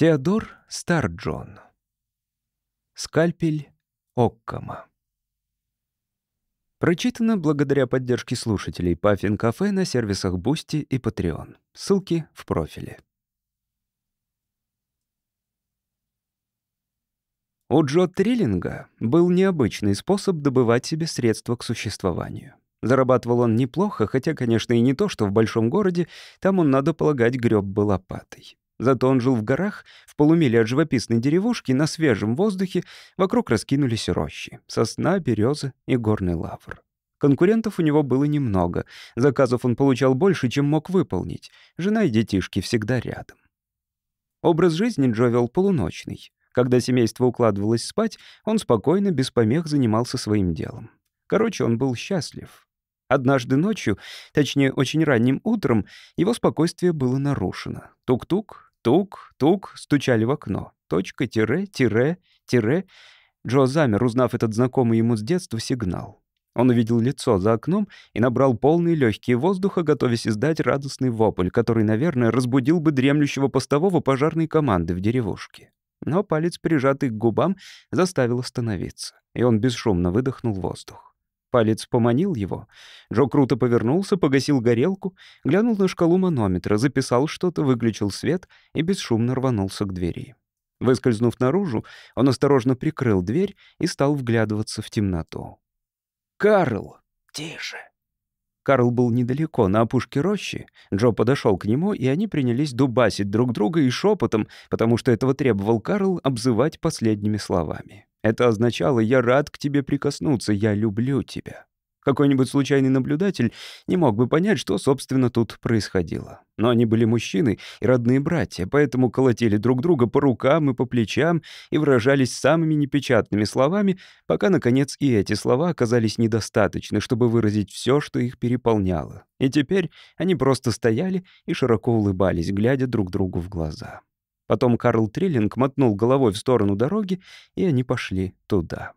Теодор Старджон. Скальпель Оккама. Прочитано благодаря поддержке слушателей Puffin Cafe на сервисах Boosty и Patreon. Ссылки в профиле. У Джо Триллинга был необычный способ добывать себе средства к существованию. Зарабатывал он неплохо, хотя, конечно, и не то, что в большом городе, там он, надо полагать, греб бы лопатой. Зато он жил в горах, в полумиле от живописной деревушки, на свежем воздухе, вокруг раскинулись рощи — сосна, береза и горный лавр. Конкурентов у него было немного, заказов он получал больше, чем мог выполнить. Жена и детишки всегда рядом. Образ жизни Джо вел полуночный. Когда семейство укладывалось спать, он спокойно, без помех занимался своим делом. Короче, он был счастлив. Однажды ночью, точнее, очень ранним утром, его спокойствие было нарушено. Тук-тук, тук, тук, стучали в окно. Точка, тире, тире, тире. Джо замер, узнав этот знакомый ему с детства сигнал. Он увидел лицо за окном и набрал полные легкие воздуха, готовясь издать радостный вопль, который, наверное, разбудил бы дремлющего постового пожарной команды в деревушке. Но палец, прижатый к губам, заставил остановиться, и он бесшумно выдохнул воздух. Палец поманил его. Джо круто повернулся, погасил горелку, глянул на шкалу манометра, записал что-то, выключил свет и бесшумно рванулся к двери. Выскользнув наружу, он осторожно прикрыл дверь и стал вглядываться в темноту. «Карл!» «Тише!» Карл был недалеко, на опушке рощи. Джо подошел к нему, и они принялись дубасить друг друга и шепотом, потому что этого требовал Карл, обзывать последними словами. Это означало «я рад к тебе прикоснуться, я люблю тебя». Какой-нибудь случайный наблюдатель не мог бы понять, что, собственно, тут происходило. Но они были мужчины и родные братья, поэтому колотили друг друга по рукам и по плечам и выражались самыми непечатными словами, пока, наконец, и эти слова оказались недостаточны, чтобы выразить все, что их переполняло. И теперь они просто стояли и широко улыбались, глядя друг другу в глаза. Потом Карл Триллинг мотнул головой в сторону дороги, и они пошли туда.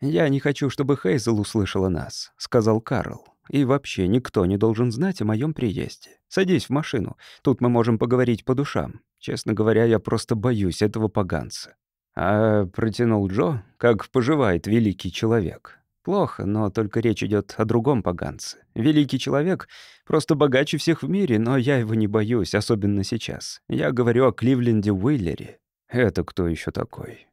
«Я не хочу, чтобы Хейзел услышала нас», — сказал Карл. «И вообще никто не должен знать о моем приезде. Садись в машину, тут мы можем поговорить по душам. Честно говоря, я просто боюсь этого поганца». «А», — протянул Джо, — «как поживает великий человек?» Плохо, но только речь идет о другом поганце. Великий человек, просто богаче всех в мире, но я его не боюсь, особенно сейчас. Я говорю о Кливленде Уиллере. Это кто еще такой?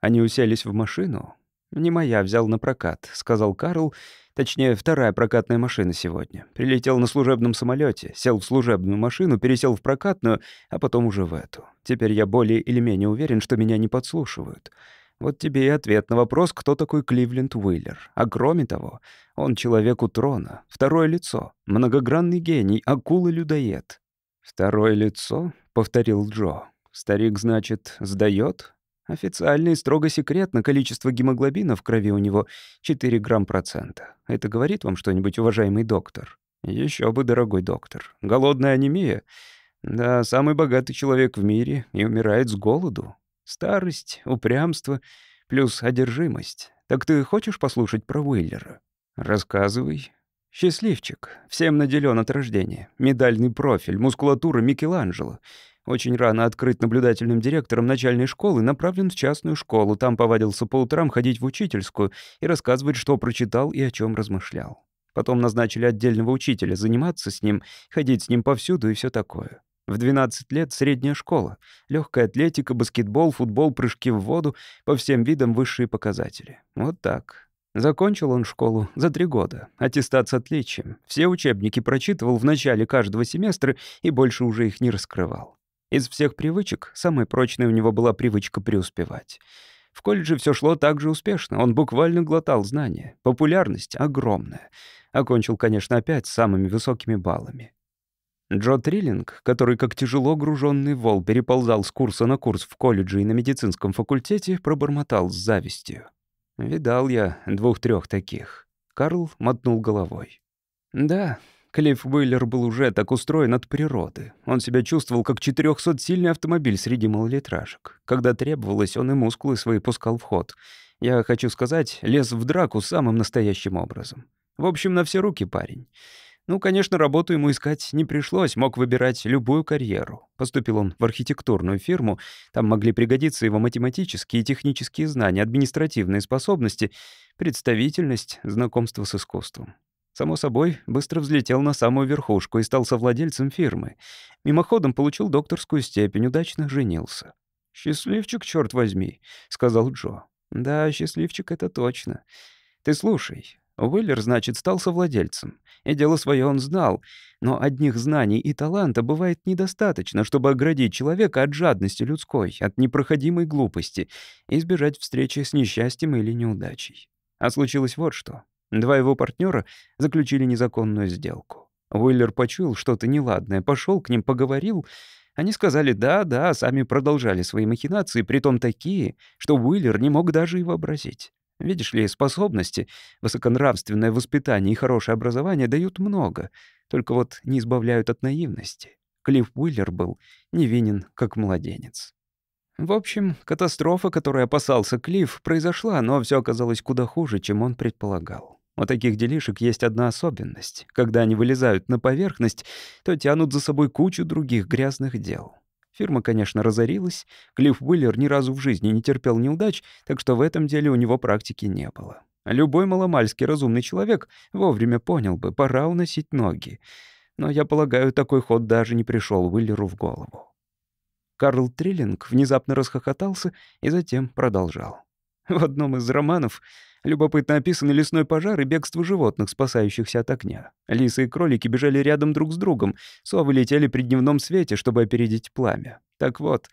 Они уселись в машину. «Не моя, взял на прокат», — сказал Карл. Точнее, вторая прокатная машина сегодня. Прилетел на служебном самолете, сел в служебную машину, пересел в прокатную, а потом уже в эту. Теперь я более или менее уверен, что меня не подслушивают. Вот тебе и ответ на вопрос, кто такой Кливленд Уиллер. А кроме того, он человек у трона, второе лицо, многогранный гений, акула-людоед. «Второе лицо?» — повторил Джо. «Старик, значит, сдаёт?» Официально и строго секретно количество гемоглобина в крови у него 4 грамм процента. Это говорит вам что-нибудь, уважаемый доктор? Еще бы, дорогой доктор. Голодная анемия? Да, самый богатый человек в мире и умирает с голоду. Старость, упрямство, плюс одержимость. Так ты хочешь послушать про Уиллера? Рассказывай. Счастливчик. Всем наделен от рождения. Медальный профиль, мускулатура Микеланджело. Очень рано открыт наблюдательным директором начальной школы, направлен в частную школу. Там повадился по утрам ходить в учительскую и рассказывать, что прочитал и о чем размышлял. Потом назначили отдельного учителя заниматься с ним, ходить с ним повсюду и все такое. В 12 лет средняя школа. Легкая атлетика, баскетбол, футбол, прыжки в воду. По всем видам высшие показатели. Вот так. Закончил он школу за три года. Аттестат с отличием. Все учебники прочитывал в начале каждого семестра и больше уже их не раскрывал. Из всех привычек самой прочной у него была привычка преуспевать. В колледже все шло так же успешно. Он буквально глотал знания. Популярность огромная. Окончил, конечно, опять с самыми высокими баллами. Джо Триллинг, который как тяжело груженный вол переползал с курса на курс в колледже и на медицинском факультете, пробормотал с завистью. «Видал я двух-трех таких». Карл мотнул головой. «Да, Клифф Уиллер был уже так устроен от природы. Он себя чувствовал как 400-сильный автомобиль среди малолитражек. Когда требовалось, он и мускулы свои пускал в ход. Я хочу сказать, лез в драку самым настоящим образом. В общем, на все руки парень. Ну, конечно, работу ему искать не пришлось, мог выбирать любую карьеру. Поступил он в архитектурную фирму, там могли пригодиться его математические и технические знания, административные способности, представительность, знакомство с искусством. Само собой, быстро взлетел на самую верхушку и стал совладельцем фирмы. Мимоходом получил докторскую степень, удачно женился. «Счастливчик, черт возьми», — сказал Джо. «Да, счастливчик — это точно. Ты слушай, Уиллер, значит, стал совладельцем. И дело свое он знал. Но одних знаний и таланта бывает недостаточно, чтобы оградить человека от жадности людской, от непроходимой глупости и избежать встречи с несчастьем или неудачей. А случилось вот что. Два его партнера заключили незаконную сделку. Уиллер почуял что-то неладное, пошел к ним, поговорил. Они сказали «да, да», сами продолжали свои махинации, притом такие, что Уиллер не мог даже и вообразить. Видишь ли, способности, высоконравственное воспитание и хорошее образование дают много, только вот не избавляют от наивности. Клифф Уиллер был невинен, как младенец. В общем, катастрофа, которой опасался Клифф, произошла, но все оказалось куда хуже, чем он предполагал. У таких делишек есть одна особенность. Когда они вылезают на поверхность, то тянут за собой кучу других грязных дел. Фирма, конечно, разорилась. Клифф Уиллер ни разу в жизни не терпел неудач, так что в этом деле у него практики не было. Любой маломальский разумный человек вовремя понял бы, пора уносить ноги. Но, я полагаю, такой ход даже не пришел Уиллеру в голову. Карл Триллинг внезапно расхохотался и затем продолжал. В одном из романов Любопытно описаны лесной пожар и бегство животных, спасающихся от огня. Лисы и кролики бежали рядом друг с другом, совы летели при дневном свете, чтобы опередить пламя. Так вот,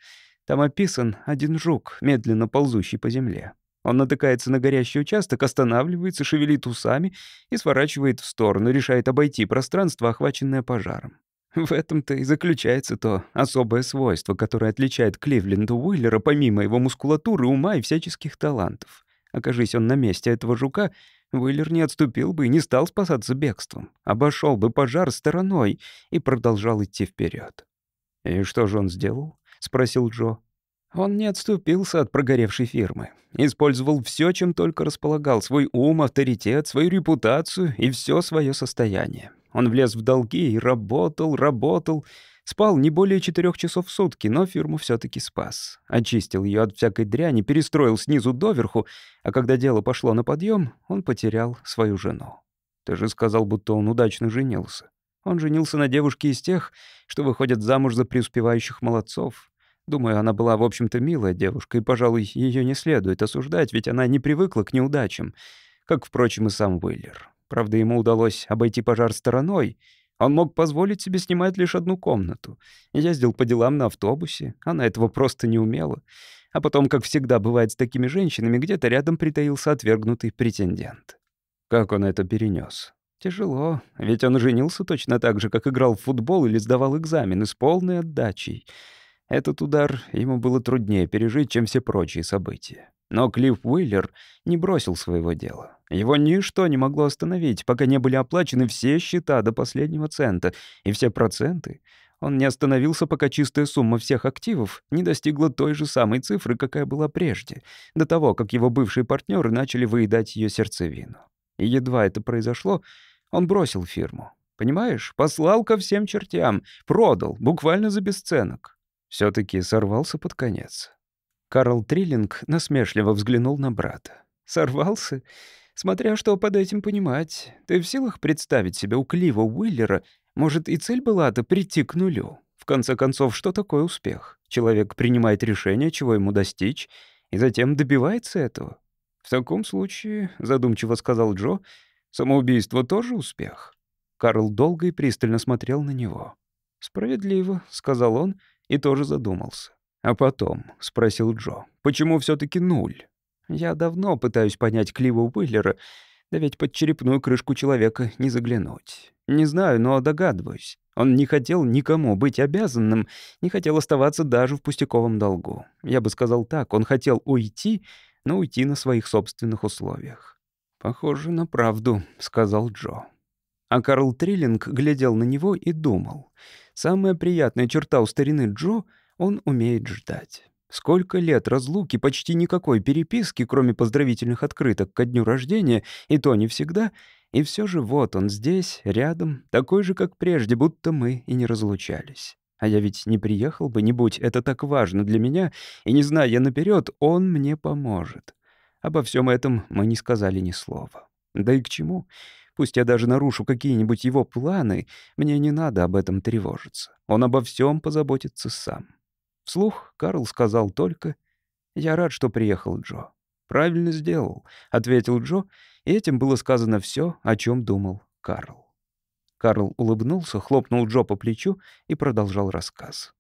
там описан один жук, медленно ползущий по земле. Он натыкается на горящий участок, останавливается, шевелит усами и сворачивает в сторону, решает обойти пространство, охваченное пожаром. В этом-то и заключается то особое свойство, которое отличает Кливленда Уиллера помимо его мускулатуры, ума и всяческих талантов. Окажись он на месте этого жука, Уиллер не отступил бы и не стал спасаться бегством. Обошел бы пожар стороной и продолжал идти вперед. «И что же он сделал?» — спросил Джо. Он не отступился от прогоревшей фирмы. Использовал все, чем только располагал, свой ум, авторитет, свою репутацию и все свое состояние. Он влез в долги и работал, работал, Спал не более четырех часов в сутки, но фирму все таки спас. Очистил ее от всякой дряни, перестроил снизу доверху, а когда дело пошло на подъем, он потерял свою жену. Ты же сказал, будто он удачно женился. Он женился на девушке из тех, что выходят замуж за преуспевающих молодцов. Думаю, она была, в общем-то, милая девушка, и, пожалуй, ее не следует осуждать, ведь она не привыкла к неудачам, как, впрочем, и сам Уиллер. Правда, ему удалось обойти пожар стороной — он мог позволить себе снимать лишь одну комнату. Ездил по делам на автобусе, она этого просто не умела. А потом, как всегда бывает с такими женщинами, где-то рядом притаился отвергнутый претендент. Как он это перенес? Тяжело, ведь он женился точно так же, как играл в футбол или сдавал экзамены с полной отдачей. Этот удар ему было труднее пережить, чем все прочие события. Но Клифф Уиллер не бросил своего дела. Его ничто не могло остановить, пока не были оплачены все счета до последнего цента и все проценты. Он не остановился, пока чистая сумма всех активов не достигла той же самой цифры, какая была прежде, до того, как его бывшие партнеры начали выедать ее сердцевину. И едва это произошло, он бросил фирму. Понимаешь, послал ко всем чертям, продал, буквально за бесценок. Все таки сорвался под конец. Карл Триллинг насмешливо взглянул на брата. «Сорвался? Смотря что под этим понимать. Ты в силах представить себе у Клива Уиллера, может, и цель была-то прийти к нулю? В конце концов, что такое успех? Человек принимает решение, чего ему достичь, и затем добивается этого. В таком случае, задумчиво сказал Джо, самоубийство тоже успех. Карл долго и пристально смотрел на него. «Справедливо», — сказал он и тоже задумался. «А потом?» — спросил Джо. «Почему все таки нуль?» «Я давно пытаюсь понять Клива Уиллера, да ведь под черепную крышку человека не заглянуть. Не знаю, но догадываюсь. Он не хотел никому быть обязанным, не хотел оставаться даже в пустяковом долгу. Я бы сказал так, он хотел уйти, но уйти на своих собственных условиях». «Похоже на правду», — сказал Джо. А Карл Триллинг глядел на него и думал. Самая приятная черта у старины Джо — он умеет ждать. Сколько лет разлуки, почти никакой переписки, кроме поздравительных открыток ко дню рождения, и то не всегда, И все же вот он здесь, рядом, такой же, как прежде, будто мы и не разлучались. А я ведь не приехал бы, не будь это так важно для меня, и не зная я наперед, он мне поможет. Обо всем этом мы не сказали ни слова. Да и к чему? Пусть я даже нарушу какие-нибудь его планы, мне не надо об этом тревожиться. Он обо всем позаботится сам. Вслух Карл сказал только «Я рад, что приехал Джо». «Правильно сделал», — ответил Джо, и этим было сказано все, о чем думал Карл. Карл улыбнулся, хлопнул Джо по плечу и продолжал рассказ.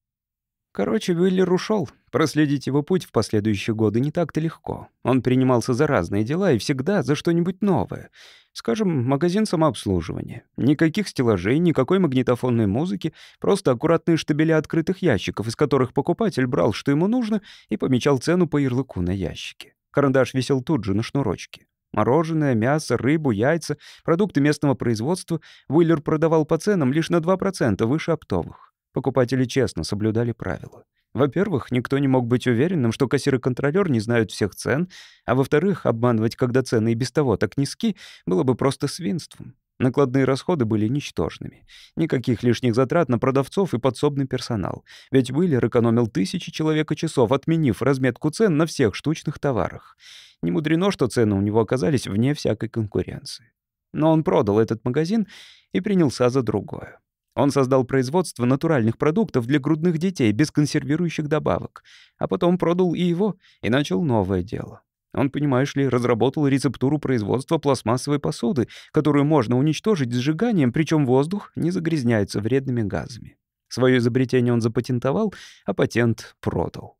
Короче, Виллер ушел. Проследить его путь в последующие годы не так-то легко. Он принимался за разные дела и всегда за что-нибудь новое. Скажем, магазин самообслуживания. Никаких стеллажей, никакой магнитофонной музыки, просто аккуратные штабеля открытых ящиков, из которых покупатель брал, что ему нужно, и помечал цену по ярлыку на ящике. Карандаш висел тут же на шнурочке. Мороженое, мясо, рыбу, яйца, продукты местного производства Уиллер продавал по ценам лишь на 2% выше оптовых. Покупатели честно соблюдали правила. Во-первых, никто не мог быть уверенным, что кассир и контролёр не знают всех цен, а во-вторых, обманывать, когда цены и без того так низки, было бы просто свинством. Накладные расходы были ничтожными. Никаких лишних затрат на продавцов и подсобный персонал. Ведь Уиллер экономил тысячи человека-часов, отменив разметку цен на всех штучных товарах. Не мудрено, что цены у него оказались вне всякой конкуренции. Но он продал этот магазин и принялся за другое. Он создал производство натуральных продуктов для грудных детей без консервирующих добавок, а потом продал и его и начал новое дело. Он, понимаешь ли, разработал рецептуру производства пластмассовой посуды, которую можно уничтожить сжиганием, причем воздух не загрязняется вредными газами. Свое изобретение он запатентовал, а патент продал.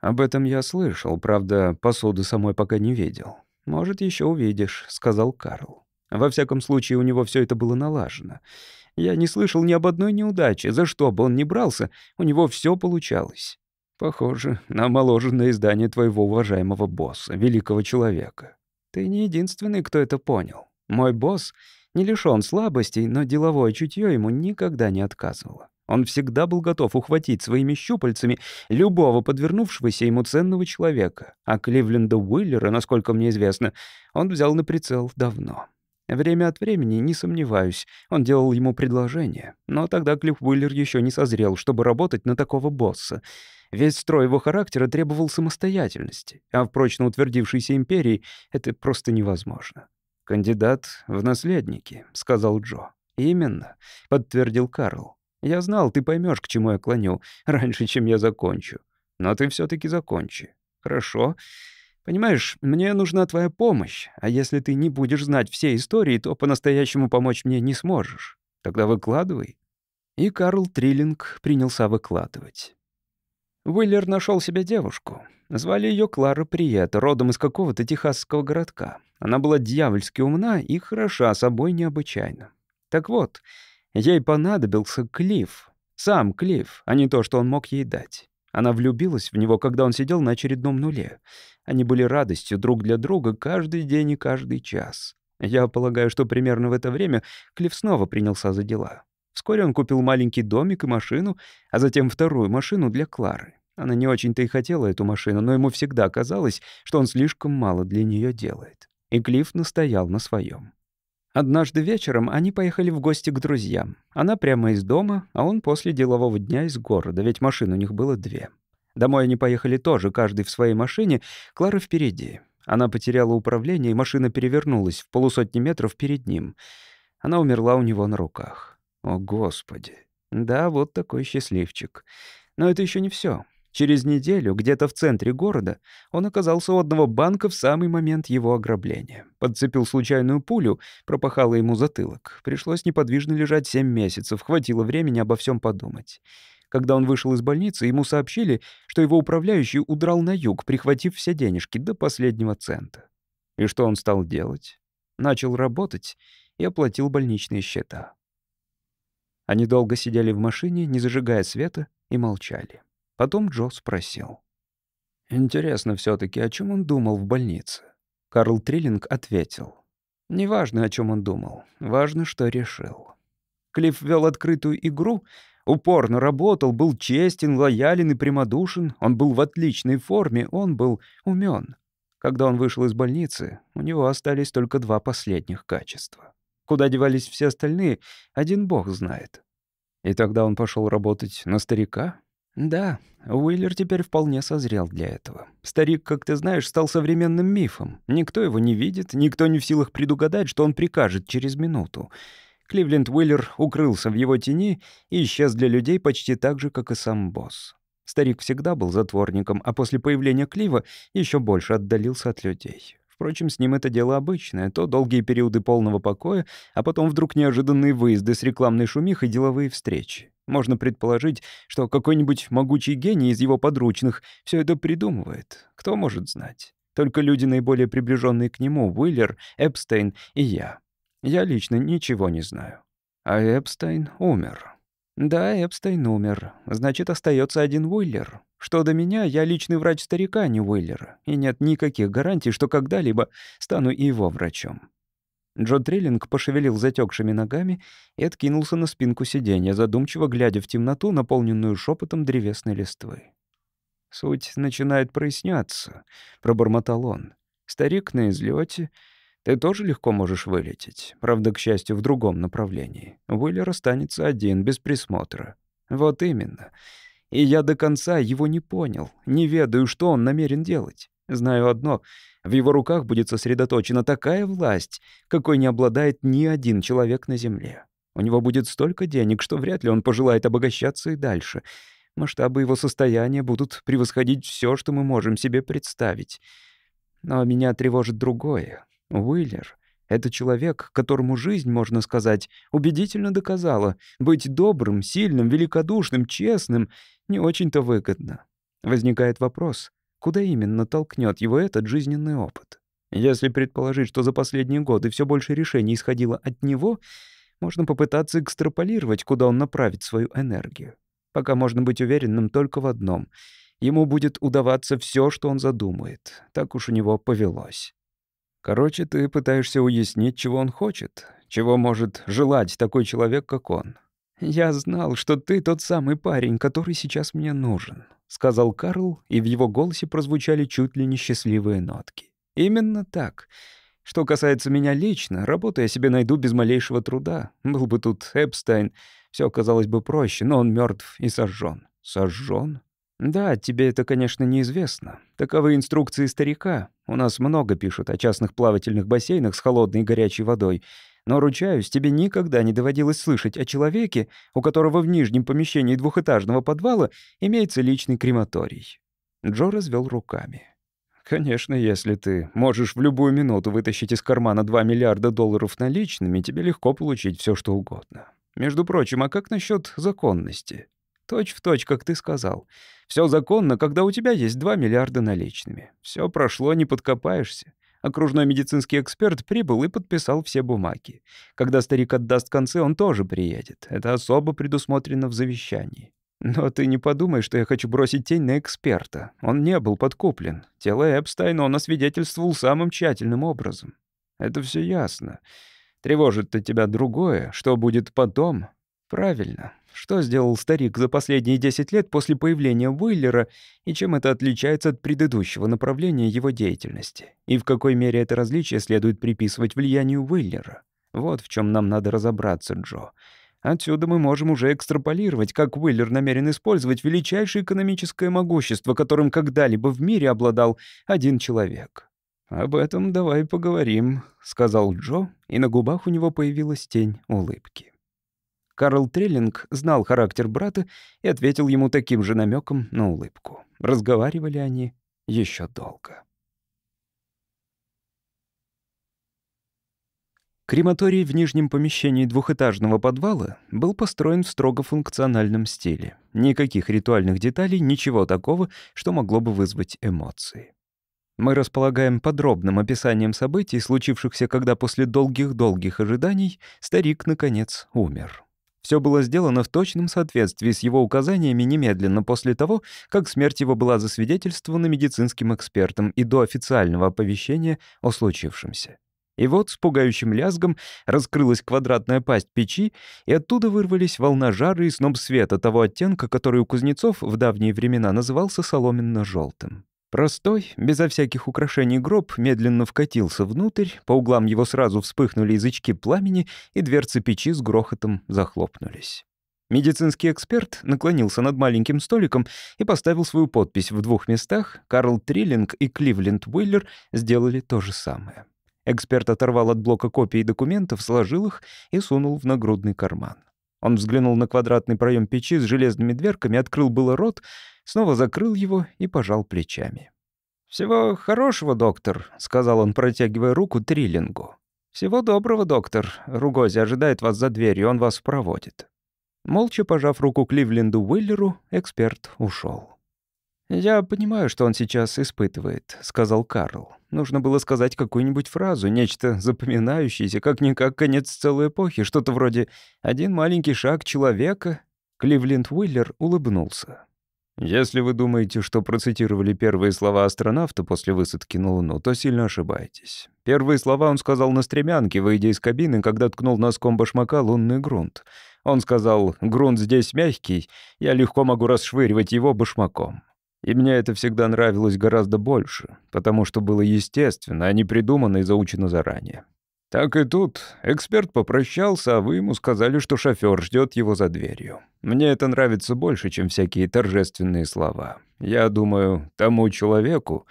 Об этом я слышал, правда, посуды самой пока не видел. «Может, еще увидишь», — сказал Карл. Во всяком случае, у него все это было налажено. Я не слышал ни об одной неудаче. За что бы он ни брался, у него все получалось. Похоже на омоложенное издание твоего уважаемого босса, великого человека. Ты не единственный, кто это понял. Мой босс не лишён слабостей, но деловое чутье ему никогда не отказывало. Он всегда был готов ухватить своими щупальцами любого подвернувшегося ему ценного человека. А Кливленда Уиллера, насколько мне известно, он взял на прицел давно. Время от времени, не сомневаюсь, он делал ему предложение. Но тогда Клифф Уиллер еще не созрел, чтобы работать на такого босса. Весь строй его характера требовал самостоятельности, а в прочно утвердившейся империи это просто невозможно. «Кандидат в наследники», — сказал Джо. «Именно», — подтвердил Карл. «Я знал, ты поймешь, к чему я клоню, раньше, чем я закончу. Но ты все таки закончи. Хорошо. Понимаешь, мне нужна твоя помощь, а если ты не будешь знать все истории, то по-настоящему помочь мне не сможешь. Тогда выкладывай». И Карл Триллинг принялся выкладывать. Уиллер нашел себе девушку. Звали ее Клара Приет, родом из какого-то техасского городка. Она была дьявольски умна и хороша собой необычайно. Так вот, ей понадобился Клифф. Сам Клифф, а не то, что он мог ей дать. Она влюбилась в него, когда он сидел на очередном нуле. Они были радостью друг для друга каждый день и каждый час. Я полагаю, что примерно в это время Клифф снова принялся за дела. Вскоре он купил маленький домик и машину, а затем вторую машину для Клары. Она не очень-то и хотела эту машину, но ему всегда казалось, что он слишком мало для нее делает. И Клифф настоял на своем. Однажды вечером они поехали в гости к друзьям. Она прямо из дома, а он после делового дня из города, ведь машин у них было две. Домой они поехали тоже, каждый в своей машине, Клара впереди. Она потеряла управление, и машина перевернулась в полусотни метров перед ним. Она умерла у него на руках. О, Господи. Да, вот такой счастливчик. Но это еще не все. Через неделю, где-то в центре города, он оказался у одного банка в самый момент его ограбления. Подцепил случайную пулю, пропахала ему затылок. Пришлось неподвижно лежать семь месяцев, хватило времени обо всем подумать. Когда он вышел из больницы, ему сообщили, что его управляющий удрал на юг, прихватив все денежки до последнего цента. И что он стал делать? Начал работать и оплатил больничные счета. Они долго сидели в машине, не зажигая света, и молчали. Потом Джо спросил. «Интересно все таки о чем он думал в больнице?» Карл Триллинг ответил. «Неважно, о чем он думал. Важно, что решил». Клифф вел открытую игру, упорно работал, был честен, лоялен и прямодушен, он был в отличной форме, он был умен. Когда он вышел из больницы, у него остались только два последних качества. Куда девались все остальные, один бог знает. И тогда он пошел работать на старика? Да, Уиллер теперь вполне созрел для этого. Старик, как ты знаешь, стал современным мифом. Никто его не видит, никто не в силах предугадать, что он прикажет через минуту. Кливленд Уиллер укрылся в его тени и исчез для людей почти так же, как и сам босс. Старик всегда был затворником, а после появления Клива еще больше отдалился от людей. Впрочем, с ним это дело обычное. То долгие периоды полного покоя, а потом вдруг неожиданные выезды с рекламной шумихой и деловые встречи. Можно предположить, что какой-нибудь могучий гений из его подручных все это придумывает. Кто может знать? Только люди, наиболее приближенные к нему, Уиллер, Эпстейн и я. Я лично ничего не знаю. А Эпстейн умер. Да, Эпстейн умер. Значит, остается один Уиллер. Что до меня, я личный врач старика, а не Уиллера, и нет никаких гарантий, что когда-либо стану и его врачом. Джо Триллинг пошевелил затекшими ногами и откинулся на спинку сиденья, задумчиво глядя в темноту, наполненную шепотом древесной листвы. «Суть начинает проясняться», — пробормотал он. «Старик на излете. Ты тоже легко можешь вылететь. Правда, к счастью, в другом направлении. Уиллер останется один, без присмотра. Вот именно. И я до конца его не понял, не ведаю, что он намерен делать. Знаю одно — в его руках будет сосредоточена такая власть, какой не обладает ни один человек на Земле. У него будет столько денег, что вряд ли он пожелает обогащаться и дальше. Масштабы его состояния будут превосходить все, что мы можем себе представить. Но меня тревожит другое. Уиллер — это человек, которому жизнь, можно сказать, убедительно доказала, быть добрым, сильным, великодушным, честным не очень-то выгодно. Возникает вопрос, куда именно толкнет его этот жизненный опыт? Если предположить, что за последние годы все больше решений исходило от него, можно попытаться экстраполировать, куда он направит свою энергию. Пока можно быть уверенным только в одном — ему будет удаваться все, что он задумает. Так уж у него повелось. Короче, ты пытаешься уяснить, чего он хочет, чего может желать такой человек, как он. «Я знал, что ты тот самый парень, который сейчас мне нужен», — сказал Карл, и в его голосе прозвучали чуть ли не счастливые нотки. «Именно так. Что касается меня лично, работу я себе найду без малейшего труда. Был бы тут Эпстайн, все оказалось бы проще, но он мертв и сожжен. Сожжен? Да, тебе это, конечно, неизвестно. Таковы инструкции старика. У нас много пишут о частных плавательных бассейнах с холодной и горячей водой. Но, ручаюсь, тебе никогда не доводилось слышать о человеке, у которого в нижнем помещении двухэтажного подвала имеется личный крематорий». Джо развел руками. «Конечно, если ты можешь в любую минуту вытащить из кармана 2 миллиарда долларов наличными, тебе легко получить все, что угодно. Между прочим, а как насчет законности? Точь в точь, как ты сказал. Все законно, когда у тебя есть 2 миллиарда наличными. Все прошло, не подкопаешься. Окружной медицинский эксперт прибыл и подписал все бумаги. Когда старик отдаст концы, он тоже приедет. Это особо предусмотрено в завещании. Но ты не подумай, что я хочу бросить тень на эксперта. Он не был подкуплен. Тело Эпстайна он освидетельствовал самым тщательным образом. Это все ясно. Тревожит-то тебя другое. Что будет потом? Правильно. Что сделал старик за последние 10 лет после появления Уиллера и чем это отличается от предыдущего направления его деятельности? И в какой мере это различие следует приписывать влиянию Уиллера? Вот в чем нам надо разобраться, Джо. Отсюда мы можем уже экстраполировать, как Уиллер намерен использовать величайшее экономическое могущество, которым когда-либо в мире обладал один человек. «Об этом давай поговорим», — сказал Джо, и на губах у него появилась тень улыбки. Карл Триллинг знал характер брата и ответил ему таким же намеком на улыбку. Разговаривали они еще долго. Крематорий в нижнем помещении двухэтажного подвала был построен в строго функциональном стиле. Никаких ритуальных деталей, ничего такого, что могло бы вызвать эмоции. Мы располагаем подробным описанием событий, случившихся, когда после долгих-долгих ожиданий старик, наконец, умер. Все было сделано в точном соответствии с его указаниями немедленно после того, как смерть его была засвидетельствована медицинским экспертом и до официального оповещения о случившемся. И вот с пугающим лязгом раскрылась квадратная пасть печи, и оттуда вырвались волна жары и сноп света того оттенка, который у кузнецов в давние времена назывался соломенно-желтым. Простой, безо всяких украшений гроб медленно вкатился внутрь, по углам его сразу вспыхнули язычки пламени, и дверцы печи с грохотом захлопнулись. Медицинский эксперт наклонился над маленьким столиком и поставил свою подпись в двух местах. Карл Триллинг и Кливленд Уиллер сделали то же самое. Эксперт оторвал от блока копии документов, сложил их и сунул в нагрудный карман. Он взглянул на квадратный проем печи с железными дверками, открыл было рот, снова закрыл его и пожал плечами. «Всего хорошего, доктор», — сказал он, протягивая руку Триллингу. «Всего доброго, доктор. Ругози ожидает вас за дверью, он вас проводит». Молча пожав руку Кливленду Уиллеру, эксперт ушел. «Я понимаю, что он сейчас испытывает», — сказал Карл. Нужно было сказать какую-нибудь фразу, нечто запоминающееся, как-никак конец целой эпохи, что-то вроде «один маленький шаг человека». Кливленд Уиллер улыбнулся. «Если вы думаете, что процитировали первые слова астронавта после высадки на Луну, то сильно ошибаетесь. Первые слова он сказал на стремянке, выйдя из кабины, когда ткнул носком башмака лунный грунт. Он сказал, грунт здесь мягкий, я легко могу расшвыривать его башмаком. И мне это всегда нравилось гораздо больше, потому что было естественно, а не придумано и заучено заранее. Так и тут. Эксперт попрощался, а вы ему сказали, что шофер ждет его за дверью. Мне это нравится больше, чем всякие торжественные слова. Я думаю, тому человеку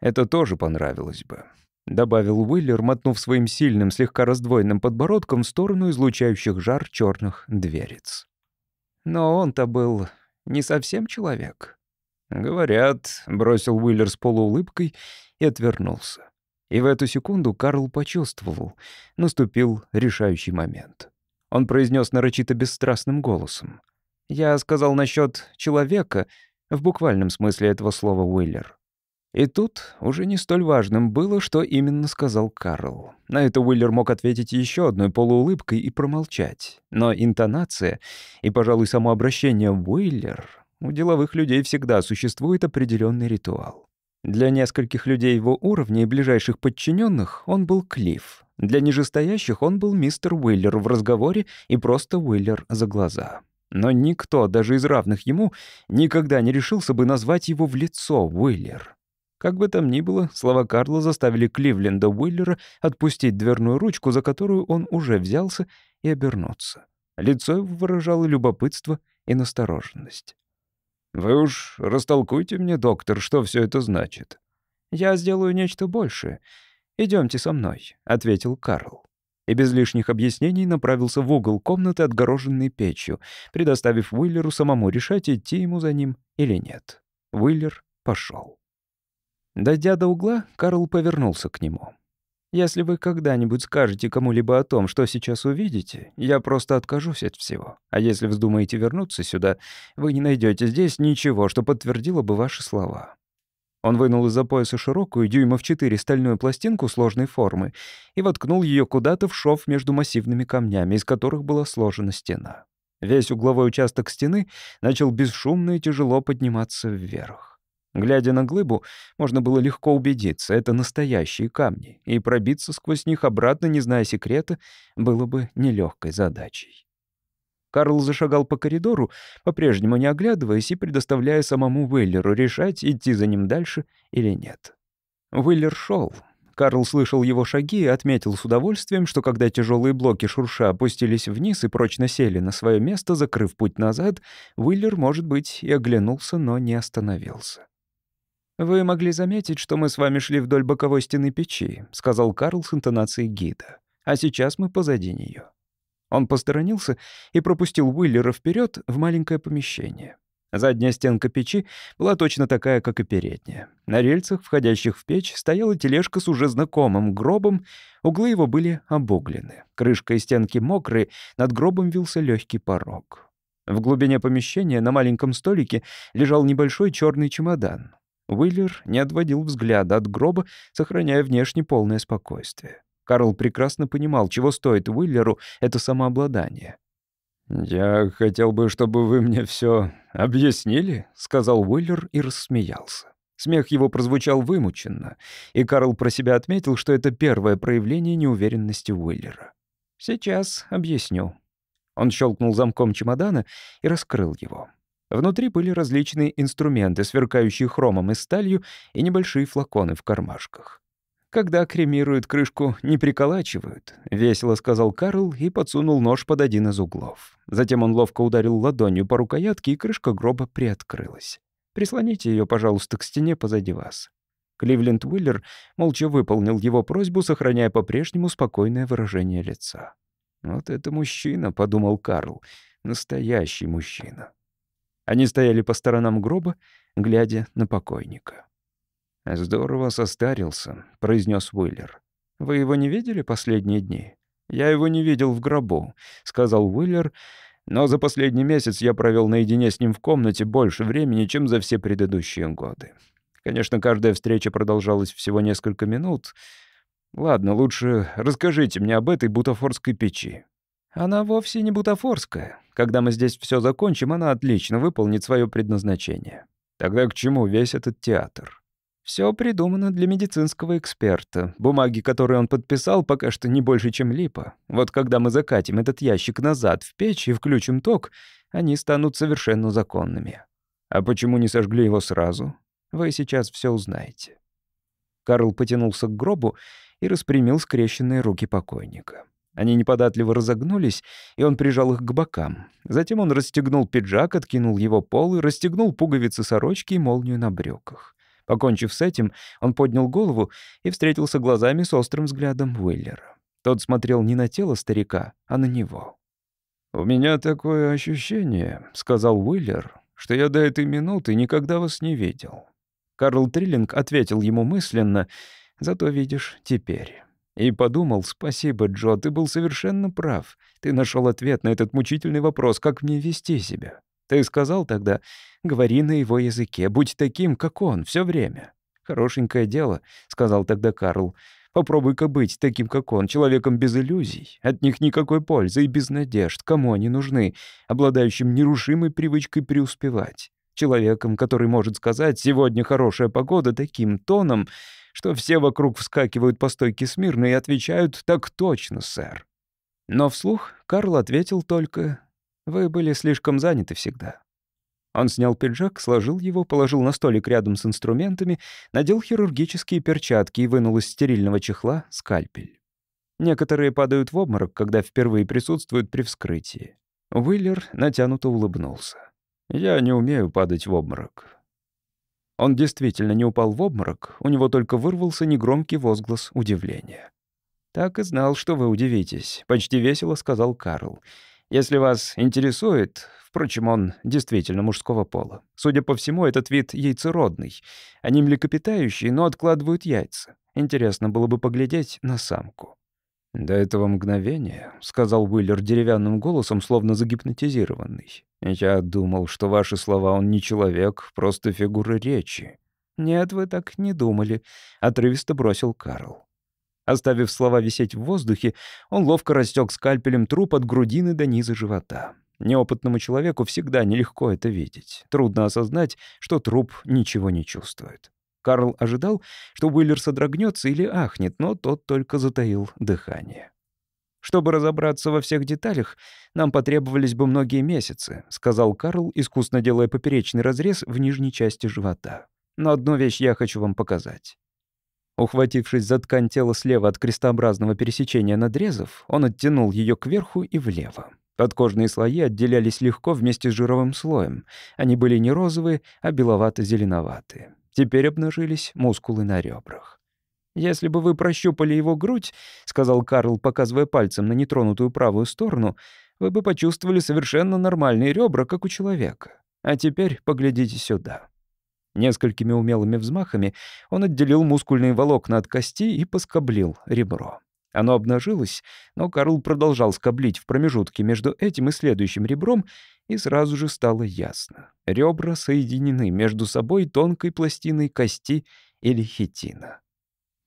это тоже понравилось бы. — добавил Уиллер, мотнув своим сильным, слегка раздвоенным подбородком в сторону излучающих жар черных дверец. «Но он-то был не совсем человек». «Говорят», — бросил Уиллер с полуулыбкой и отвернулся. И в эту секунду Карл почувствовал, наступил решающий момент. Он произнес нарочито бесстрастным голосом. «Я сказал насчет человека, в буквальном смысле этого слова Уиллер. И тут уже не столь важным было, что именно сказал Карл. На это Уиллер мог ответить еще одной полуулыбкой и промолчать. Но интонация и, пожалуй, само обращение «Уиллер» у деловых людей всегда существует определенный ритуал. Для нескольких людей его уровня и ближайших подчиненных он был Клифф. Для нижестоящих он был мистер Уиллер в разговоре и просто Уиллер за глаза. Но никто, даже из равных ему, никогда не решился бы назвать его в лицо Уиллер. Как бы там ни было, слова Карла заставили Кливленда Уиллера отпустить дверную ручку, за которую он уже взялся, и обернуться. Лицо его выражало любопытство и настороженность. «Вы уж растолкуйте мне, доктор, что все это значит». «Я сделаю нечто большее. Идемте со мной», — ответил Карл. И без лишних объяснений направился в угол комнаты, отгороженной печью, предоставив Уиллеру самому решать, идти ему за ним или нет. Уиллер пошел. Дойдя до угла, Карл повернулся к нему. «Если вы когда-нибудь скажете кому-либо о том, что сейчас увидите, я просто откажусь от всего. А если вздумаете вернуться сюда, вы не найдете здесь ничего, что подтвердило бы ваши слова». Он вынул из-за пояса широкую, дюймов четыре, стальную пластинку сложной формы и воткнул ее куда-то в шов между массивными камнями, из которых была сложена стена. Весь угловой участок стены начал бесшумно и тяжело подниматься вверх. Глядя на глыбу, можно было легко убедиться, это настоящие камни, и пробиться сквозь них обратно, не зная секрета, было бы нелегкой задачей. Карл зашагал по коридору, по-прежнему не оглядываясь и предоставляя самому Уиллеру решать, идти за ним дальше или нет. Уиллер шел. Карл слышал его шаги и отметил с удовольствием, что когда тяжелые блоки шурша опустились вниз и прочно сели на свое место, закрыв путь назад, Уиллер, может быть, и оглянулся, но не остановился. «Вы могли заметить, что мы с вами шли вдоль боковой стены печи», — сказал Карл с интонацией гида. «А сейчас мы позади нее. Он посторонился и пропустил Уиллера вперед в маленькое помещение. Задняя стенка печи была точно такая, как и передняя. На рельсах, входящих в печь, стояла тележка с уже знакомым гробом, углы его были обуглены. Крышка и стенки мокрые, над гробом вился легкий порог. В глубине помещения на маленьком столике лежал небольшой черный чемодан. Уиллер не отводил взгляда от гроба, сохраняя внешне полное спокойствие. Карл прекрасно понимал, чего стоит Уиллеру это самообладание. «Я хотел бы, чтобы вы мне все объяснили», — сказал Уиллер и рассмеялся. Смех его прозвучал вымученно, и Карл про себя отметил, что это первое проявление неуверенности Уиллера. «Сейчас объясню». Он щелкнул замком чемодана и раскрыл его. Внутри были различные инструменты, сверкающие хромом и сталью, и небольшие флаконы в кармашках. «Когда кремируют крышку, не приколачивают», — весело сказал Карл и подсунул нож под один из углов. Затем он ловко ударил ладонью по рукоятке, и крышка гроба приоткрылась. «Прислоните ее, пожалуйста, к стене позади вас». Кливленд Уиллер молча выполнил его просьбу, сохраняя по-прежнему спокойное выражение лица. «Вот это мужчина», — подумал Карл, — «настоящий мужчина». Они стояли по сторонам гроба, глядя на покойника. «Здорово состарился», — произнес Уиллер. «Вы его не видели последние дни?» «Я его не видел в гробу», — сказал Уиллер, «но за последний месяц я провел наедине с ним в комнате больше времени, чем за все предыдущие годы. Конечно, каждая встреча продолжалась всего несколько минут. Ладно, лучше расскажите мне об этой бутафорской печи». «Она вовсе не бутафорская. Когда мы здесь все закончим, она отлично выполнит свое предназначение. Тогда к чему весь этот театр?» Все придумано для медицинского эксперта. Бумаги, которые он подписал, пока что не больше, чем липа. Вот когда мы закатим этот ящик назад в печь и включим ток, они станут совершенно законными. А почему не сожгли его сразу? Вы сейчас все узнаете. Карл потянулся к гробу и распрямил скрещенные руки покойника. Они неподатливо разогнулись, и он прижал их к бокам. Затем он расстегнул пиджак, откинул его пол и расстегнул пуговицы сорочки и молнию на брюках. Покончив с этим, он поднял голову и встретился глазами с острым взглядом Уиллера. Тот смотрел не на тело старика, а на него. «У меня такое ощущение», — сказал Уиллер, «что я до этой минуты никогда вас не видел». Карл Триллинг ответил ему мысленно, «Зато видишь теперь». И подумал, «Спасибо, Джо, ты был совершенно прав. Ты нашел ответ на этот мучительный вопрос, как мне вести себя. Ты сказал тогда, говори на его языке, будь таким, как он, все время. Хорошенькое дело, сказал тогда Карл. Попробуй-ка быть таким, как он, человеком без иллюзий. От них никакой пользы и без надежд. Кому они нужны? Обладающим нерушимой привычкой преуспевать. Человеком, который может сказать «сегодня хорошая погода» таким тоном, что все вокруг вскакивают по стойке смирно и отвечают «так точно, сэр». Но вслух Карл ответил только вы были слишком заняты всегда». Он снял пиджак, сложил его, положил на столик рядом с инструментами, надел хирургические перчатки и вынул из стерильного чехла скальпель. Некоторые падают в обморок, когда впервые присутствуют при вскрытии. Уиллер натянуто улыбнулся. «Я не умею падать в обморок». Он действительно не упал в обморок, у него только вырвался негромкий возглас удивления. «Так и знал, что вы удивитесь», — почти весело сказал Карл. Если вас интересует, впрочем, он действительно мужского пола. Судя по всему, этот вид яйцеродный. Они млекопитающие, но откладывают яйца. Интересно было бы поглядеть на самку. «До этого мгновения», — сказал Уиллер деревянным голосом, словно загипнотизированный. «Я думал, что ваши слова он не человек, просто фигура речи». «Нет, вы так не думали», — отрывисто бросил Карл. Оставив слова висеть в воздухе, он ловко растек скальпелем труп от грудины до низа живота. Неопытному человеку всегда нелегко это видеть. Трудно осознать, что труп ничего не чувствует. Карл ожидал, что Уиллер содрогнется или ахнет, но тот только затаил дыхание. «Чтобы разобраться во всех деталях, нам потребовались бы многие месяцы», — сказал Карл, искусно делая поперечный разрез в нижней части живота. «Но одну вещь я хочу вам показать. Ухватившись за ткань тела слева от крестообразного пересечения надрезов, он оттянул ее кверху и влево. Подкожные слои отделялись легко вместе с жировым слоем. Они были не розовые, а беловато-зеленоватые. Теперь обнажились мускулы на ребрах. «Если бы вы прощупали его грудь», — сказал Карл, показывая пальцем на нетронутую правую сторону, «вы бы почувствовали совершенно нормальные ребра, как у человека. А теперь поглядите сюда». Несколькими умелыми взмахами он отделил мускульные волокна от кости и поскоблил ребро. Оно обнажилось, но Карл продолжал скоблить в промежутке между этим и следующим ребром, и сразу же стало ясно. Ребра соединены между собой тонкой пластиной кости или хитина.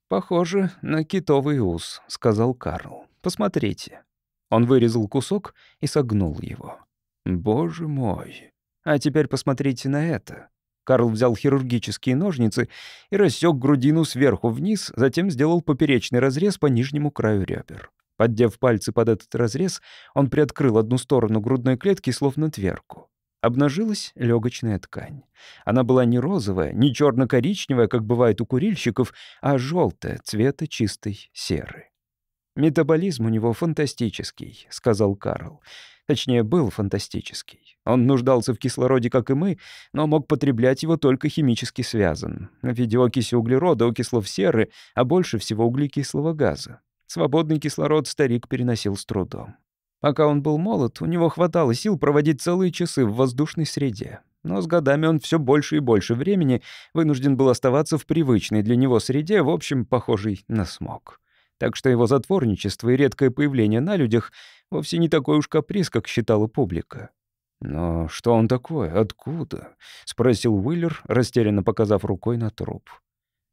«Похоже на китовый ус», — сказал Карл. «Посмотрите». Он вырезал кусок и согнул его. «Боже мой! А теперь посмотрите на это». Карл взял хирургические ножницы и рассек грудину сверху вниз, затем сделал поперечный разрез по нижнему краю ребер. Поддев пальцы под этот разрез, он приоткрыл одну сторону грудной клетки, словно дверку. Обнажилась легочная ткань. Она была не розовая, не черно-коричневая, как бывает у курильщиков, а желтая, цвета чистой серы. «Метаболизм у него фантастический», — сказал Карл. Точнее, был фантастический. Он нуждался в кислороде, как и мы, но мог потреблять его только химически связан. В виде окиси углерода, окислов серы, а больше всего углекислого газа. Свободный кислород старик переносил с трудом. Пока он был молод, у него хватало сил проводить целые часы в воздушной среде. Но с годами он все больше и больше времени вынужден был оставаться в привычной для него среде, в общем, похожей на смог. Так что его затворничество и редкое появление на людях вовсе не такой уж каприз, как считала публика. «Но что он такой? Откуда?» — спросил Уиллер, растерянно показав рукой на труп.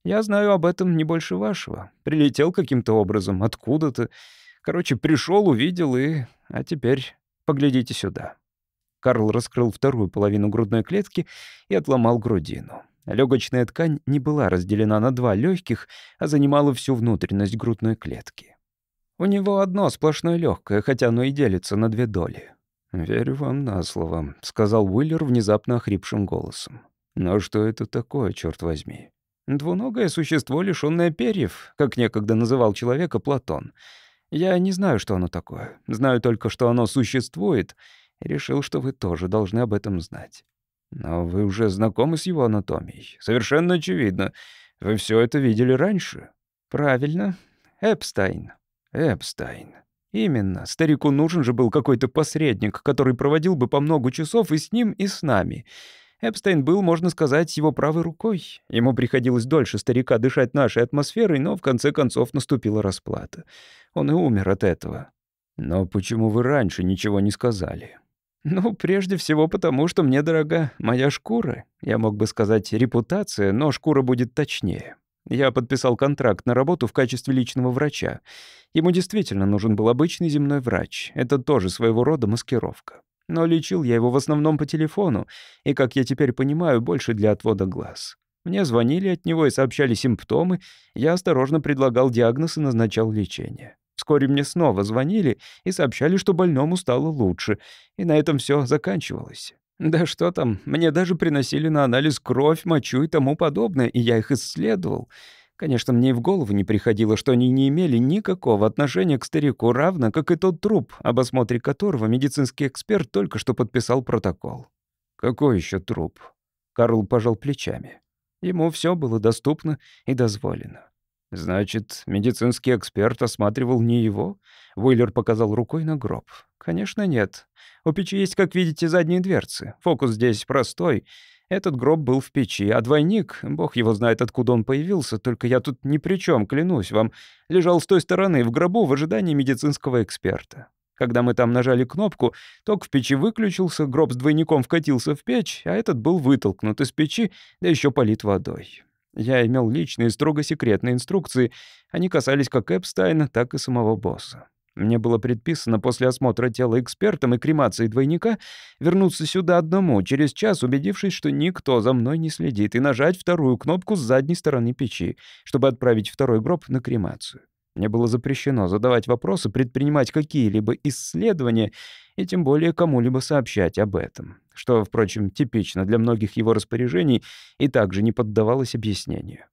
«Я знаю об этом не больше вашего. Прилетел каким-то образом, откуда-то. Короче, пришел, увидел и... А теперь поглядите сюда». Карл раскрыл вторую половину грудной клетки и отломал грудину. Легочная ткань не была разделена на два легких, а занимала всю внутренность грудной клетки. У него одно сплошное легкое, хотя оно и делится на две доли. «Верю вам на слово», — сказал Уиллер внезапно охрипшим голосом. «Но что это такое, черт возьми?» «Двуногое существо, лишённое перьев», как некогда называл человека Платон — я не знаю, что оно такое. Знаю только, что оно существует. И решил, что вы тоже должны об этом знать. Но вы уже знакомы с его анатомией. Совершенно очевидно. Вы все это видели раньше. Правильно. Эпстайн. Эпстайн. Именно. Старику нужен же был какой-то посредник, который проводил бы по много часов и с ним, и с нами. Эпстейн был, можно сказать, его правой рукой. Ему приходилось дольше старика дышать нашей атмосферой, но в конце концов наступила расплата. Он и умер от этого. Но почему вы раньше ничего не сказали? Ну, прежде всего потому, что мне дорога моя шкура. Я мог бы сказать репутация, но шкура будет точнее. Я подписал контракт на работу в качестве личного врача. Ему действительно нужен был обычный земной врач. Это тоже своего рода маскировка. Но лечил я его в основном по телефону, и, как я теперь понимаю, больше для отвода глаз. Мне звонили от него и сообщали симптомы, я осторожно предлагал диагноз и назначал лечение. Вскоре мне снова звонили и сообщали, что больному стало лучше, и на этом все заканчивалось. Да что там, мне даже приносили на анализ кровь, мочу и тому подобное, и я их исследовал — Конечно, мне и в голову не приходило, что они не имели никакого отношения к старику, равно как и тот труп, об осмотре которого медицинский эксперт только что подписал протокол. «Какой еще труп?» Карл пожал плечами. Ему все было доступно и дозволено. «Значит, медицинский эксперт осматривал не его?» Уиллер показал рукой на гроб. «Конечно, нет. У печи есть, как видите, задние дверцы. Фокус здесь простой. Этот гроб был в печи, а двойник, бог его знает, откуда он появился, только я тут ни при чем, клянусь вам, лежал с той стороны в гробу в ожидании медицинского эксперта. Когда мы там нажали кнопку, ток в печи выключился, гроб с двойником вкатился в печь, а этот был вытолкнут из печи, да еще полит водой. Я имел личные строго секретные инструкции. Они касались как Эпстайна, так и самого босса. Мне было предписано после осмотра тела экспертом и кремации двойника вернуться сюда одному, через час убедившись, что никто за мной не следит, и нажать вторую кнопку с задней стороны печи, чтобы отправить второй гроб на кремацию. Мне было запрещено задавать вопросы, предпринимать какие-либо исследования и тем более кому-либо сообщать об этом, что, впрочем, типично для многих его распоряжений и также не поддавалось объяснению.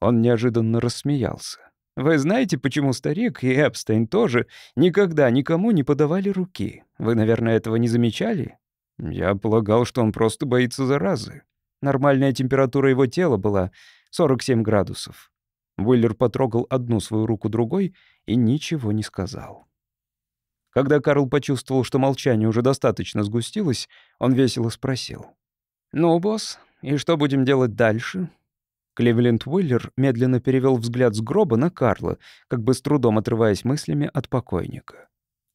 Он неожиданно рассмеялся. Вы знаете, почему старик и Эпстейн тоже никогда никому не подавали руки? Вы, наверное, этого не замечали? Я полагал, что он просто боится заразы. Нормальная температура его тела была 47 градусов. Уиллер потрогал одну свою руку другой и ничего не сказал. Когда Карл почувствовал, что молчание уже достаточно сгустилось, он весело спросил. «Ну, босс, и что будем делать дальше? Кливленд Уиллер медленно перевел взгляд с гроба на Карла, как бы с трудом отрываясь мыслями от покойника.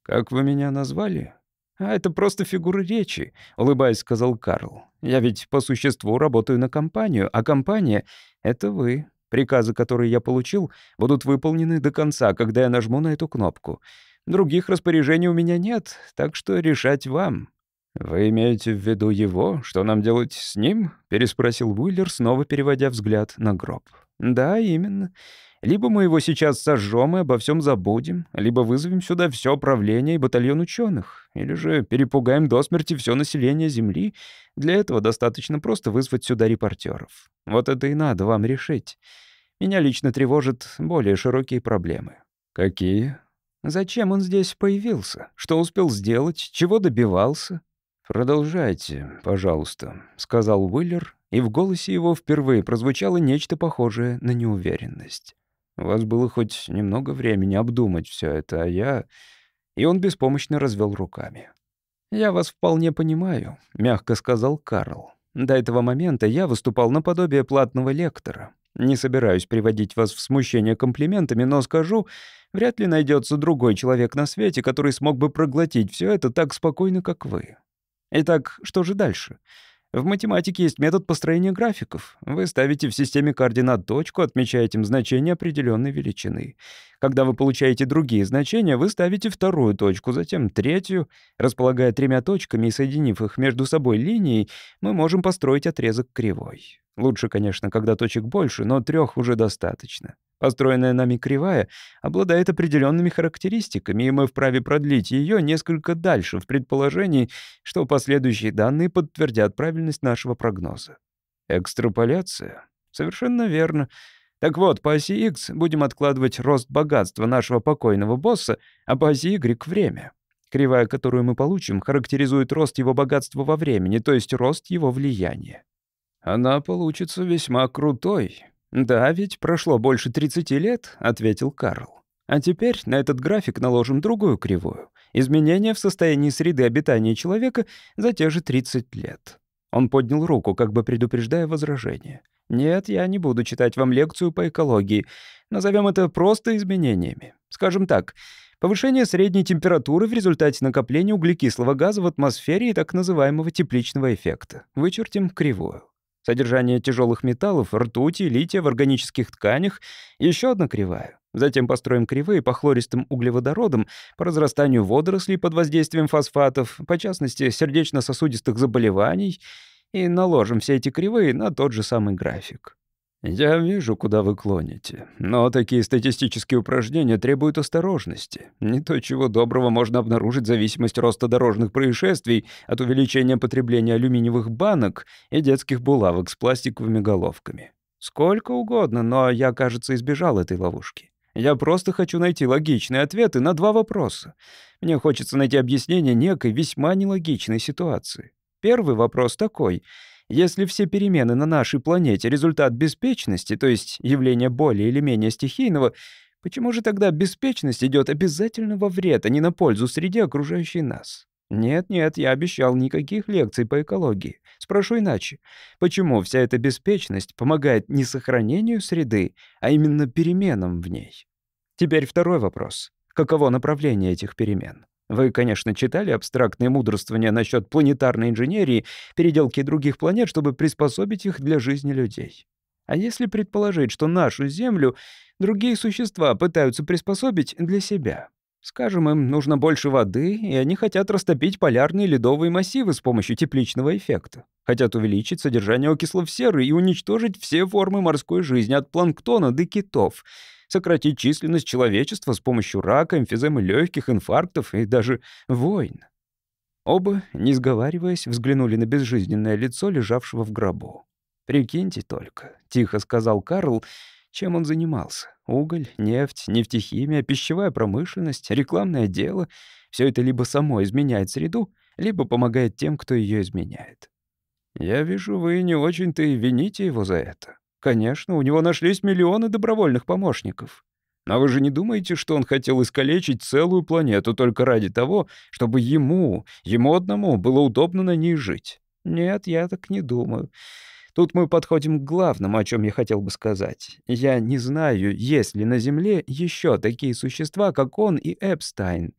«Как вы меня назвали?» «А это просто фигура речи», — улыбаясь, сказал Карл. «Я ведь по существу работаю на компанию, а компания — это вы. Приказы, которые я получил, будут выполнены до конца, когда я нажму на эту кнопку. Других распоряжений у меня нет, так что решать вам». «Вы имеете в виду его? Что нам делать с ним?» — переспросил Уиллер, снова переводя взгляд на гроб. Да, именно. Либо мы его сейчас сожжем и обо всем забудем, либо вызовем сюда все правление и батальон ученых, или же перепугаем до смерти все население Земли. Для этого достаточно просто вызвать сюда репортеров. Вот это и надо вам решить. Меня лично тревожат более широкие проблемы. Какие? Зачем он здесь появился? Что успел сделать? Чего добивался? «Продолжайте, пожалуйста», — сказал Уиллер, и в голосе его впервые прозвучало нечто похожее на неуверенность. У вас было хоть немного времени обдумать все это, а я...» И он беспомощно развел руками. «Я вас вполне понимаю», — мягко сказал Карл. «До этого момента я выступал наподобие платного лектора. Не собираюсь приводить вас в смущение комплиментами, но скажу, вряд ли найдется другой человек на свете, который смог бы проглотить все это так спокойно, как вы. Итак, что же дальше?» В математике есть метод построения графиков. Вы ставите в системе координат точку, отмечаете им значение определенной величины. Когда вы получаете другие значения, вы ставите вторую точку, затем третью. Располагая тремя точками и соединив их между собой линией, мы можем построить отрезок кривой. Лучше, конечно, когда точек больше, но трех уже достаточно. Построенная нами кривая обладает определенными характеристиками, и мы вправе продлить ее несколько дальше в предположении, что последующие данные подтвердят правильность нашего прогноза. Экстраполяция? Совершенно верно. Так вот, по оси X будем откладывать рост богатства нашего покойного босса, а по оси Y — время. Кривая, которую мы получим, характеризует рост его богатства во времени, то есть рост его влияния. Она получится весьма крутой, «Да, ведь прошло больше 30 лет», — ответил Карл. «А теперь на этот график наложим другую кривую. Изменения в состоянии среды обитания человека за те же 30 лет». Он поднял руку, как бы предупреждая возражение. «Нет, я не буду читать вам лекцию по экологии. Назовем это просто изменениями. Скажем так, повышение средней температуры в результате накопления углекислого газа в атмосфере и так называемого тепличного эффекта. Вычертим кривую. Содержание тяжелых металлов, ртути, лития в органических тканях — еще одна кривая. Затем построим кривые по хлористым углеводородам, по разрастанию водорослей под воздействием фосфатов, по частности, сердечно-сосудистых заболеваний, и наложим все эти кривые на тот же самый график. «Я вижу, куда вы клоните. Но такие статистические упражнения требуют осторожности. Не то чего доброго можно обнаружить зависимость роста дорожных происшествий от увеличения потребления алюминиевых банок и детских булавок с пластиковыми головками. Сколько угодно, но я, кажется, избежал этой ловушки. Я просто хочу найти логичные ответы на два вопроса. Мне хочется найти объяснение некой весьма нелогичной ситуации. Первый вопрос такой — если все перемены на нашей планете — результат беспечности, то есть явление более или менее стихийного, почему же тогда беспечность идет обязательно во вред, а не на пользу среде, окружающей нас? Нет-нет, я обещал никаких лекций по экологии. Спрошу иначе. Почему вся эта беспечность помогает не сохранению среды, а именно переменам в ней? Теперь второй вопрос. Каково направление этих перемен? Вы, конечно, читали абстрактные мудрствования насчет планетарной инженерии, переделки других планет, чтобы приспособить их для жизни людей. А если предположить, что нашу Землю другие существа пытаются приспособить для себя? Скажем, им нужно больше воды, и они хотят растопить полярные ледовые массивы с помощью тепличного эффекта. Хотят увеличить содержание окислов серы и уничтожить все формы морской жизни от планктона до китов — сократить численность человечества с помощью рака, эмфиземы легких, инфарктов и даже войн. Оба, не сговариваясь, взглянули на безжизненное лицо, лежавшего в гробу. «Прикиньте только», — тихо сказал Карл, чем он занимался. Уголь, нефть, нефтехимия, пищевая промышленность, рекламное дело — все это либо само изменяет среду, либо помогает тем, кто ее изменяет. «Я вижу, вы не очень-то и вините его за это», Конечно, у него нашлись миллионы добровольных помощников. Но вы же не думаете, что он хотел искалечить целую планету только ради того, чтобы ему, ему одному, было удобно на ней жить? Нет, я так не думаю. Тут мы подходим к главному, о чем я хотел бы сказать. Я не знаю, есть ли на Земле еще такие существа, как он и Эпстайн.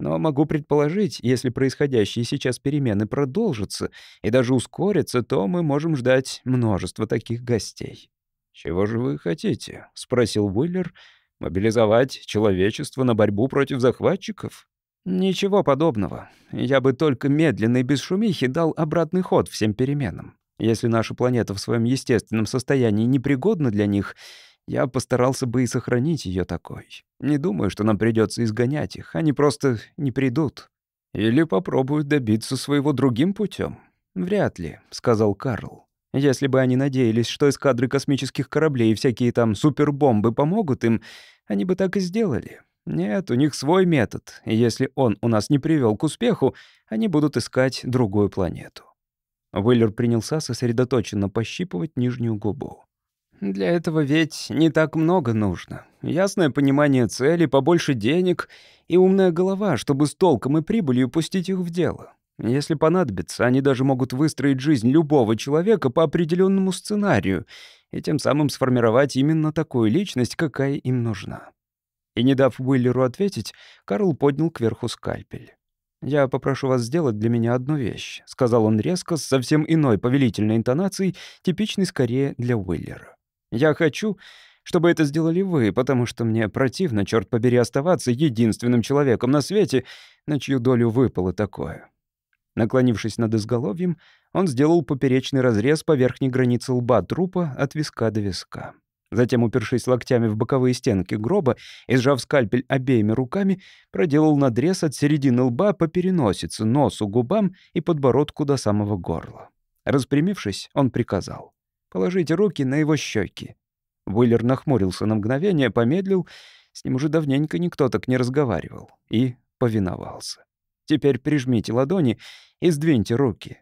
Но могу предположить, если происходящие сейчас перемены продолжатся и даже ускорятся, то мы можем ждать множество таких гостей. «Чего же вы хотите?» — спросил Уиллер. «Мобилизовать человечество на борьбу против захватчиков?» «Ничего подобного. Я бы только медленно и без шумихи дал обратный ход всем переменам. Если наша планета в своем естественном состоянии непригодна для них, я постарался бы и сохранить ее такой. Не думаю, что нам придется изгонять их. Они просто не придут. Или попробуют добиться своего другим путем. Вряд ли, сказал Карл. Если бы они надеялись, что эскадры космических кораблей и всякие там супербомбы помогут им, они бы так и сделали. Нет, у них свой метод, и если он у нас не привел к успеху, они будут искать другую планету. Уиллер принялся сосредоточенно пощипывать нижнюю губу. Для этого ведь не так много нужно. Ясное понимание цели, побольше денег и умная голова, чтобы с толком и прибылью пустить их в дело. Если понадобится, они даже могут выстроить жизнь любого человека по определенному сценарию и тем самым сформировать именно такую личность, какая им нужна. И не дав Уиллеру ответить, Карл поднял кверху скальпель. «Я попрошу вас сделать для меня одну вещь», — сказал он резко, с совсем иной повелительной интонацией, типичной скорее для Уиллера. «Я хочу, чтобы это сделали вы, потому что мне противно, черт побери, оставаться единственным человеком на свете, на чью долю выпало такое». Наклонившись над изголовьем, он сделал поперечный разрез по верхней границе лба трупа от виска до виска. Затем, упершись локтями в боковые стенки гроба и сжав скальпель обеими руками, проделал надрез от середины лба по переносице, носу, губам и подбородку до самого горла. Распрямившись, он приказал. «Положите руки на его щеки». Уиллер нахмурился на мгновение, помедлил. С ним уже давненько никто так не разговаривал. И повиновался. «Теперь прижмите ладони и сдвиньте руки».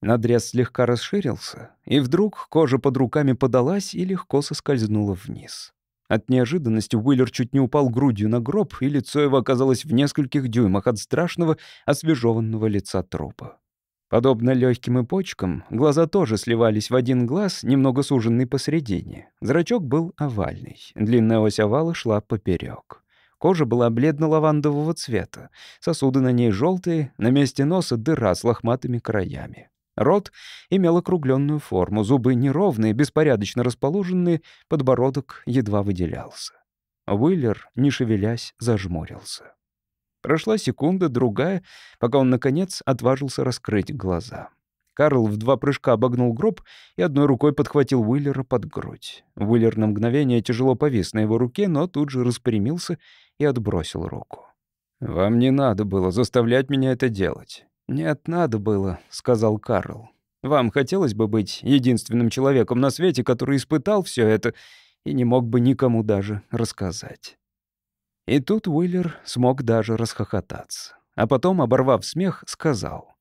Надрез слегка расширился, и вдруг кожа под руками подалась и легко соскользнула вниз. От неожиданности Уиллер чуть не упал грудью на гроб, и лицо его оказалось в нескольких дюймах от страшного, освежеванного лица трупа. Подобно легким и почкам, глаза тоже сливались в один глаз, немного суженный посередине. Зрачок был овальный, длинная ось овала шла поперек. Кожа была бледно-лавандового цвета, сосуды на ней желтые, на месте носа дыра с лохматыми краями. Рот имел округленную форму, зубы неровные, беспорядочно расположенные, подбородок едва выделялся. Уиллер, не шевелясь, зажмурился. Прошла секунда, другая, пока он, наконец, отважился раскрыть глаза. Карл в два прыжка обогнул гроб и одной рукой подхватил Уиллера под грудь. Уиллер на мгновение тяжело повис на его руке, но тут же распрямился и отбросил руку. «Вам не надо было заставлять меня это делать. «Нет, надо было», — сказал Карл. «Вам хотелось бы быть единственным человеком на свете, который испытал все это и не мог бы никому даже рассказать». И тут Уиллер смог даже расхохотаться. А потом, оборвав смех, сказал.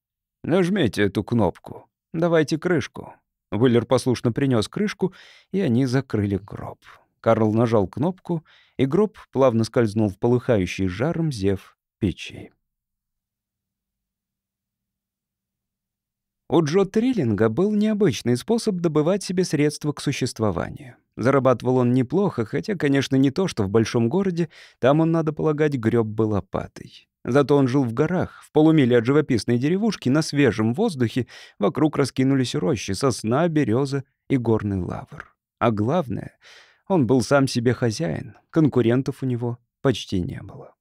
«Нажмите эту кнопку. Давайте крышку». Уиллер послушно принес крышку, и они закрыли гроб. Карл нажал кнопку, и гроб плавно скользнул в полыхающий жаром зев печи. У Джо Триллинга был необычный способ добывать себе средства к существованию. Зарабатывал он неплохо, хотя, конечно, не то, что в большом городе, там он, надо полагать, греб бы лопатой. Зато он жил в горах, в полумиле от живописной деревушки, на свежем воздухе, вокруг раскинулись рощи, сосна, береза и горный лавр. А главное, он был сам себе хозяин, конкурентов у него почти не было.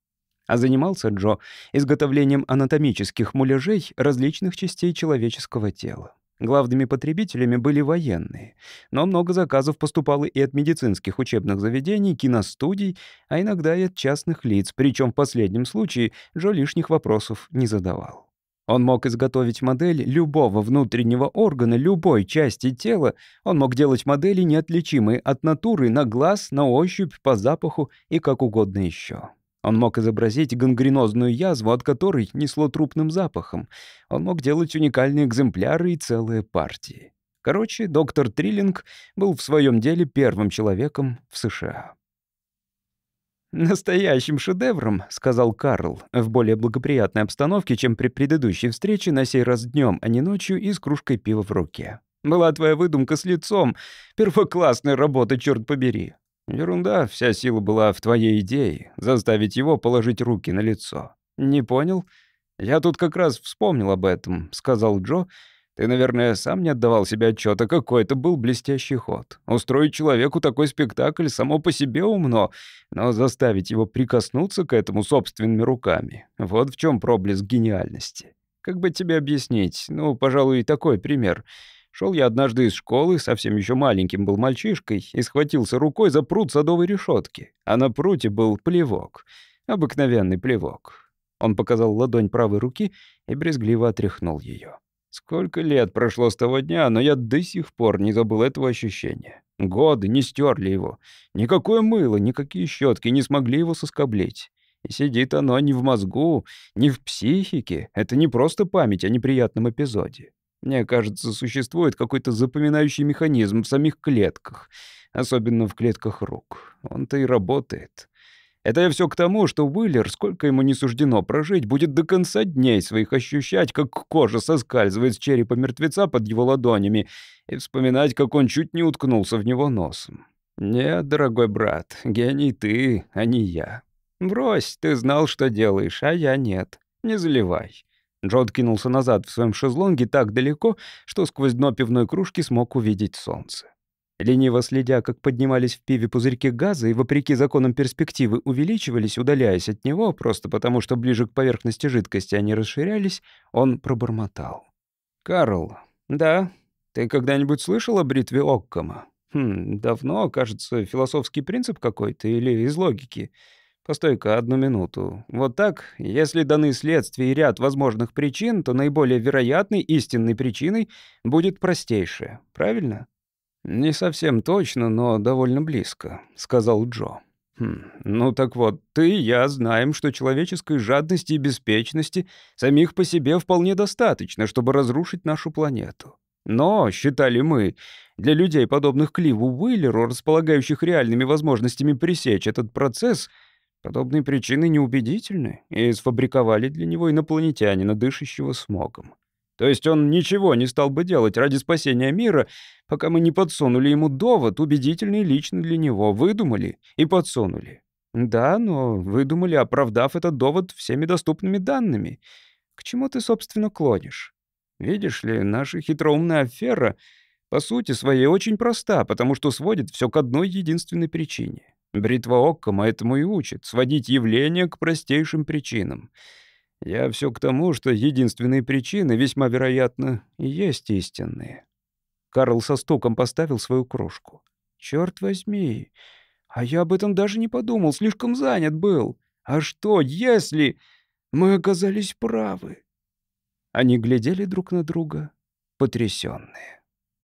А занимался Джо изготовлением анатомических муляжей различных частей человеческого тела. Главными потребителями были военные, но много заказов поступало и от медицинских учебных заведений, киностудий, а иногда и от частных лиц, причем в последнем случае Джо лишних вопросов не задавал. Он мог изготовить модель любого внутреннего органа, любой части тела. Он мог делать модели, неотличимые от натуры, на глаз, на ощупь, по запаху и как угодно еще. Он мог изобразить гангренозную язву, от которой несло трупным запахом. Он мог делать уникальные экземпляры и целые партии. Короче, доктор Триллинг был в своем деле первым человеком в США. «Настоящим шедевром», — сказал Карл, в более благоприятной обстановке, чем при предыдущей встрече, на сей раз днем, а не ночью, и с кружкой пива в руке. «Была твоя выдумка с лицом. Первоклассная работа, черт побери. Ерунда, вся сила была в твоей идее — заставить его положить руки на лицо. Не понял? Я тут как раз вспомнил об этом, — сказал Джо. Ты, наверное, сам не отдавал себе отчета, какой это был блестящий ход. Устроить человеку такой спектакль само по себе умно, но заставить его прикоснуться к этому собственными руками — вот в чем проблеск гениальности. Как бы тебе объяснить? Ну, пожалуй, такой пример — Шел я однажды из школы, совсем еще маленьким был мальчишкой, и схватился рукой за пруд садовой решетки, а на пруте был плевок, обыкновенный плевок. Он показал ладонь правой руки и брезгливо отряхнул ее. Сколько лет прошло с того дня, но я до сих пор не забыл этого ощущения. Годы не стерли его. Никакое мыло, никакие щетки не смогли его соскоблить. И сидит оно не в мозгу, не в психике. Это не просто память о неприятном эпизоде. Мне кажется, существует какой-то запоминающий механизм в самих клетках, особенно в клетках рук. Он-то и работает. Это я все к тому, что Уиллер, сколько ему не суждено прожить, будет до конца дней своих ощущать, как кожа соскальзывает с черепа мертвеца под его ладонями, и вспоминать, как он чуть не уткнулся в него носом. Нет, дорогой брат, гений ты, а не я. Брось, ты знал, что делаешь, а я нет. Не заливай. Джо кинулся назад в своем шезлонге так далеко, что сквозь дно пивной кружки смог увидеть солнце. Лениво следя, как поднимались в пиве пузырьки газа и, вопреки законам перспективы, увеличивались, удаляясь от него, просто потому что ближе к поверхности жидкости они расширялись, он пробормотал. «Карл, да, ты когда-нибудь слышал о бритве Оккома? Хм, давно, кажется, философский принцип какой-то или из логики. Постой-ка, одну минуту. Вот так, если даны следствия и ряд возможных причин, то наиболее вероятной истинной причиной будет простейшая, правильно?» «Не совсем точно, но довольно близко», — сказал Джо. Хм, «Ну так вот, ты и я знаем, что человеческой жадности и беспечности самих по себе вполне достаточно, чтобы разрушить нашу планету. Но, считали мы, для людей, подобных Кливу Уиллеру, располагающих реальными возможностями пресечь этот процесс, подобные причины неубедительны и сфабриковали для него инопланетянина, дышащего смогом. То есть он ничего не стал бы делать ради спасения мира, пока мы не подсунули ему довод, убедительный лично для него, выдумали и подсунули. Да, но выдумали, оправдав этот довод всеми доступными данными. К чему ты, собственно, клонишь? Видишь ли, наша хитроумная афера по сути своей очень проста, потому что сводит все к одной единственной причине. Бритва Оккома этому и учит — сводить явления к простейшим причинам — я все к тому, что единственные причины, весьма вероятно, и есть истинные. Карл со стуком поставил свою кружку. Черт возьми, а я об этом даже не подумал, слишком занят был. А что, если мы оказались правы? Они глядели друг на друга, потрясенные.